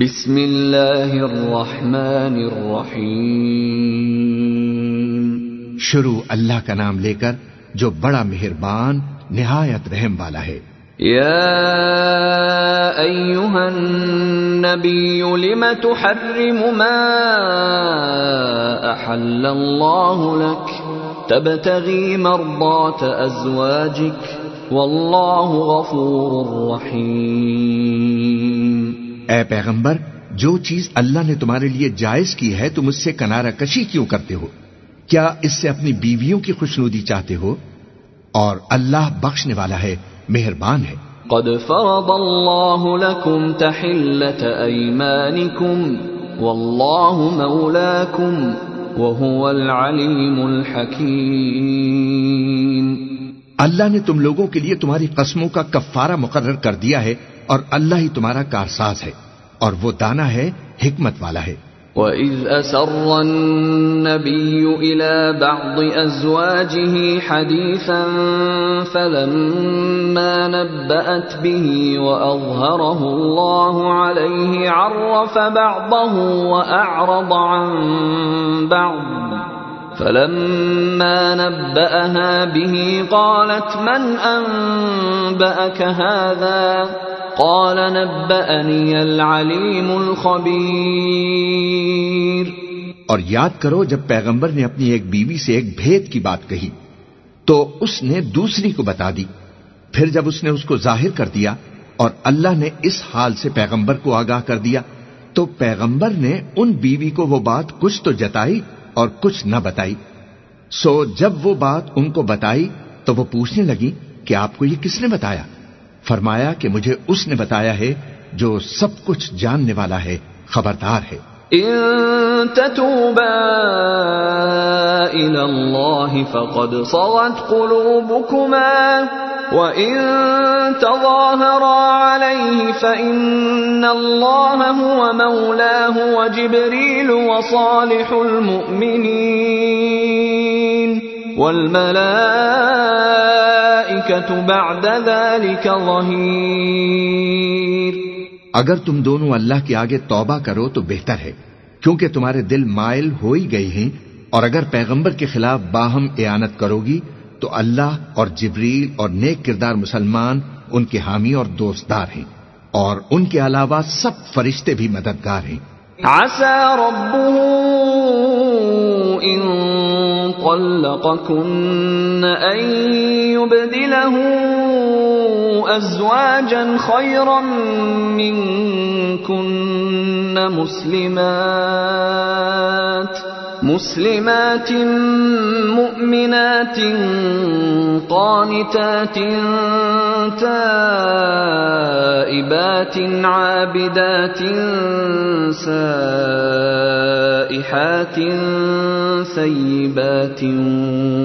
بسم اللہ الرحمن الرحیم شروع اللہ کا نام لے کر جو بڑا مہربان نہایت رحم والا ہے۔ یا ایوہا النبی لم تحرم ما احل اللہ لک؟ تبتغی مرضات ازواجک واللہ غفور رحیم۔ اے پیغمبر، جو چیز اللہ نے تمہارے لیے جائز کی ہے، تم اس سے کنارہ کشی کیوں کرتے ہو؟ کیا اس سے اپنی بیویوں کی خوشنودی چاہتے ہو؟ اور اللہ بخشنے والا ہے، مہربان ہے۔ قد فرض اللہ لکم تحلت ایمانکم، واللہ مولاکم وهو العلیم الحکیم۔ اللہ نے تم لوگوں کے لیے تمہاری قسموں کا کفارہ مقرر کر دیا ہے اور اللہ ہی تمہارا کارساز ہے اور وہ دانا ہے، حکمت والا ہے۔ وَإِذْ أَسَرَّ النَّبِيُّ إِلَى بَعْضِ أَزْوَاجِهِ حَدِيثًا فَلَمَّا نَبَّأَتْ بِهِ وَأَظْهَرَهُ اللَّهُ عَلَيْهِ عَرَّفَ بَعْضَهُ وَأَعْرَضَ عَن بَعْضٍ فلما نبأها به قالت من أنبأك هذا؟ قال نبأني العليم الخبير. اور یاد کرو جب پیغمبر نے اپنی ایک بیوی سے ایک بھید کی بات کہی، تو اس نے دوسری کو بتا دی۔ پھر جب اس نے اس کو ظاہر کر دیا اور اللہ نے اس حال سے پیغمبر کو آگاہ کر دیا، تو پیغمبر نے ان بیوی کو وہ بات کچھ تو جتائی اور کچھ نہ بتائی۔ سو جب وہ بات ان کو بتائی تو وہ پوچھنے لگی کہ آپ کو یہ کس نے بتایا؟ فرمایا کہ مجھے اس نے بتایا ہے جو سب کچھ جاننے والا ہے، خبردار ہے۔ ان تتوبا الى فقد قلوبكما وان تظاهرا عليه فان الله هو مولاه وجبريل وصالح المؤمنين والملائكه بعد ذلك ظهير اگر تم دونوں اللہ کے آگے توبہ کرو تو بہتر ہے، کیونکہ تمہارے دل مائل ہو ہی گئے ہیں اور اگر پیغمبر کے خلاف باہم اعانت کرو گی تو اللہ اور جبریل اور نیک کردار مسلمان ان کے حامی اور دوستدار ہیں اور ان کے علاوہ سب فرشتے بھی مددگار ہیں۔ عسى ربه إن طلقكن أن يبدله أزواجا خيرا منكن مسلمات۔ مسلمات مؤمنات قانتات تائبات عابدات سائحات ثيبات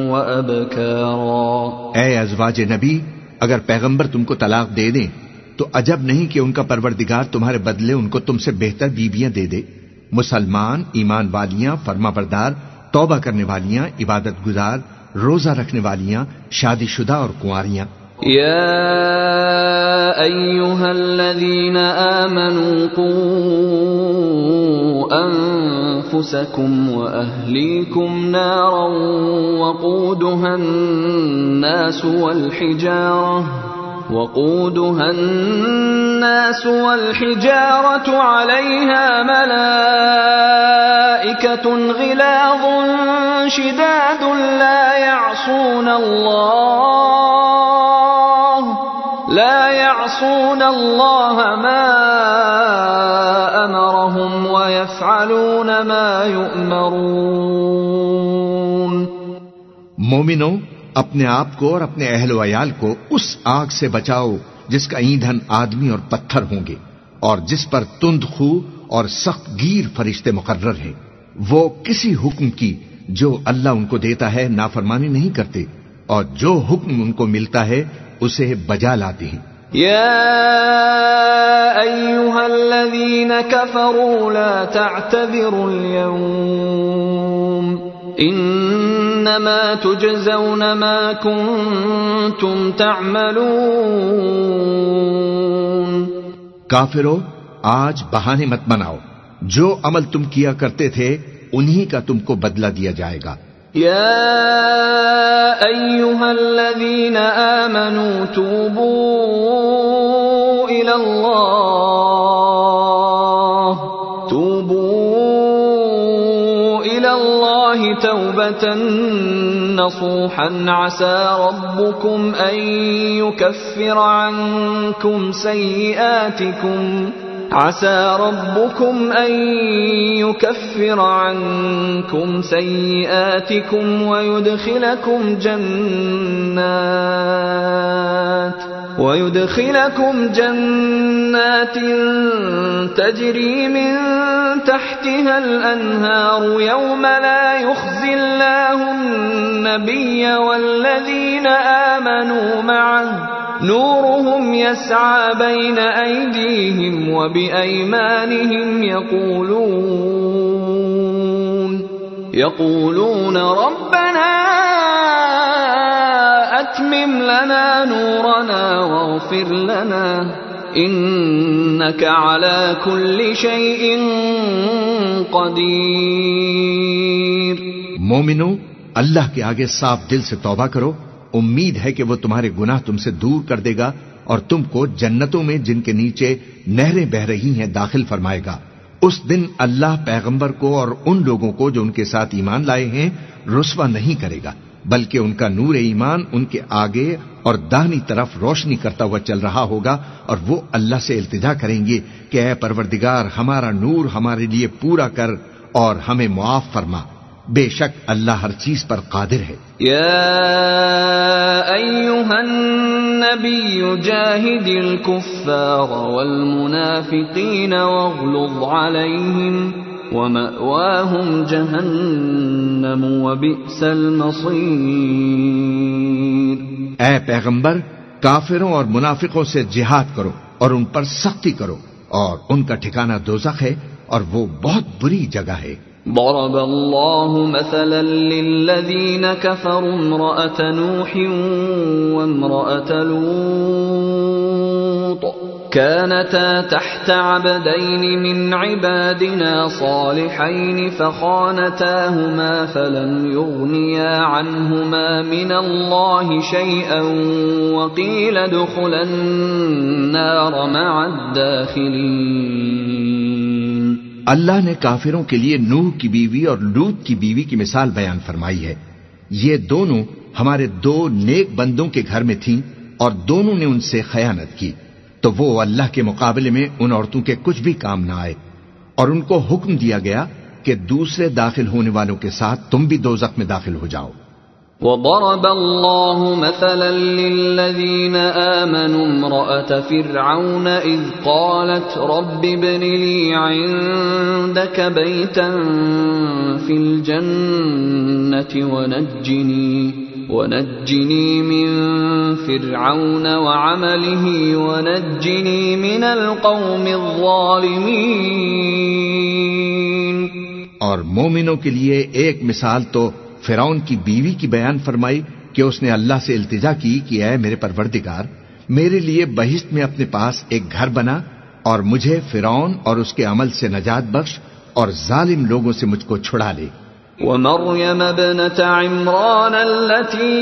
وأبكارا اے ازواج نبی، اگر پیغمبر تم کو طلاق دے دیں تو عجب نہیں کہ ان کا پروردگار تمہارے بدلے ان کو تم سے بہتر بیویاں دے دے۔ مسلمان، ایمان والیاں، فرما بردار، توبہ کرنے والیاں، عبادت گزار، روزہ رکھنے والیاں، شادی شدہ اور کنواریاں۔ يا ايها الذين امنوا قوا انفسكم واهليكم نارا وقودها الناس والحجاره وقودها الناس والحجارة عليها ملائكة غلاظ شداد لا يعصون الله، لا يعصون الله ما أمرهم ويفعلون ما يؤمرون. مومنوں اپنے آپ کو اور اپنے اہل و عیال کو اس آگ سے بچاؤ جس کا ایندھن آدمی اور پتھر ہوں گے اور جس پر تند خو اور سخت گیر فرشتے مقرر ہیں۔ وہ کسی حکم کی جو اللہ ان کو دیتا ہے نافرمانی نہیں کرتے اور جو حکم ان کو ملتا ہے اسے بجا لاتے ہیں۔ يا أيها الذين كفروا لا تعتذروا اليوم۔ انما تجزون ما كنتم تعملون کافرو آج بہانے مت بناؤ۔ جو عمل تم کیا کرتے تھے انہی کا تم کو بدلہ دیا جائے گا۔ يا ايها الذين امنوا توبوا الى الله الله توبه نصوحا عسى ربكم ان يكفر عنكم سيئاتكم عسى ربكم أن يكفر عنكم سيئاتكم ويدخلكم جنات ويدخلكم جنات تجري من تحتها الأنهار يوم لا يخزي الله النبي والذين آمنوا معه. نورهم يسعى بين أيديهم وبأيمانهم يقولون. يقولون ربنا أتمم لنا نورنا واغفر لنا إنك على كل شيء قدير. مومنو، اللہ کے آگے صاف دل سے توبہ کرو۔ امید ہے کہ وہ تمہارے گناہ تم سے دور کر دے گا اور تم کو جنتوں میں جن کے نیچے نہریں بہ رہی ہیں داخل فرمائے گا۔ اس دن اللہ پیغمبر کو اور ان لوگوں کو جو ان کے ساتھ ایمان لائے ہیں، رسوا نہیں کرے گا۔ بلکہ ان کا نور ایمان ان کے آگے اور دہنی طرف روشنی کرتا ہوا چل رہا ہوگا اور وہ اللہ سے التجا کریں گے کہ اے پروردگار، ہمارا نور ہمارے لیے پورا کر اور ہمیں معاف فرما۔ بے شک اللہ ہر چیز پر قادر ہے۔ یا ایوہا النبی جاہد الكفار والمنافقین واغلظ علیہم۔ ومأواہم جہنم وبئس المصیر اے پیغمبر کافروں اور منافقوں سے جہاد کرو اور ان پر سختی کرو اور ان کا ٹھکانہ دوزخ ہے اور وہ بہت بری جگہ ہے۔ ضرب الله مثلا للذين كفروا امرأة نوح وامرأة لوط كانتا تحت عبدين من عبادنا صالحين فخانتاهما فلم يغنيا عنهما من الله شيئا وقيل ادخلا النار مع الداخلين. اللہ نے کافروں کے لیے نوح کی بیوی اور لوت کی بیوی کی مثال بیان فرمائی ہے۔ یہ دونوں ہمارے دو نیک بندوں کے گھر میں تھیں اور دونوں نے ان سے خیانت کی۔ تو وہ اللہ کے مقابلے میں ان عورتوں کے کچھ بھی کام نہ آئے۔ اور ان کو حکم دیا گیا کہ دوسرے داخل ہونے والوں کے ساتھ تم بھی دو میں داخل ہو جاؤ۔ وضرب الله مثلا للذين آمنوا امرأة فرعون إذ قالت رب ابن لي عندك بيتا في الجنة ونجني ونجني من فرعون وعمله ونجني من القوم الظالمين. اور مومنوں کے لیے ایک مثال تو فرعون کی بیوی کی بیان فرمائی کہ اس نے اللہ سے التجا کی کہ اے میرے پروردگار، میرے لیے بہشت میں اپنے پاس ایک گھر بنا اور مجھے فرعون اور اس کے عمل سے نجات بخش اور ظالم لوگوں سے مجھ کو چھڑا لے۔ ومريم ابنة عمران التي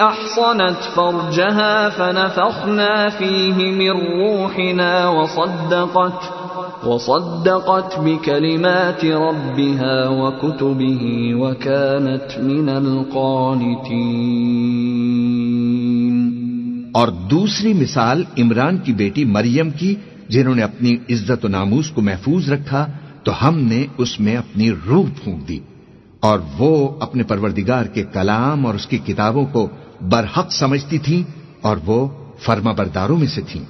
أحصنت فرجها فنفخنا فيه من روحنا وصدقت وصدقت بكلمات ربها وكتبه وكانت من القانتين. اور دوسری مثال عمران کی بیٹی مریم کی، جنہوں نے اپنی عزت و ناموس کو محفوظ رکھا تو ہم نے اس میں اپنی روح پھونک دی اور وہ اپنے پروردگار کے کلام اور اس کی کتابوں کو برحق سمجھتی تھیں اور وہ فرما برداروں میں سے تھیں۔